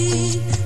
me, who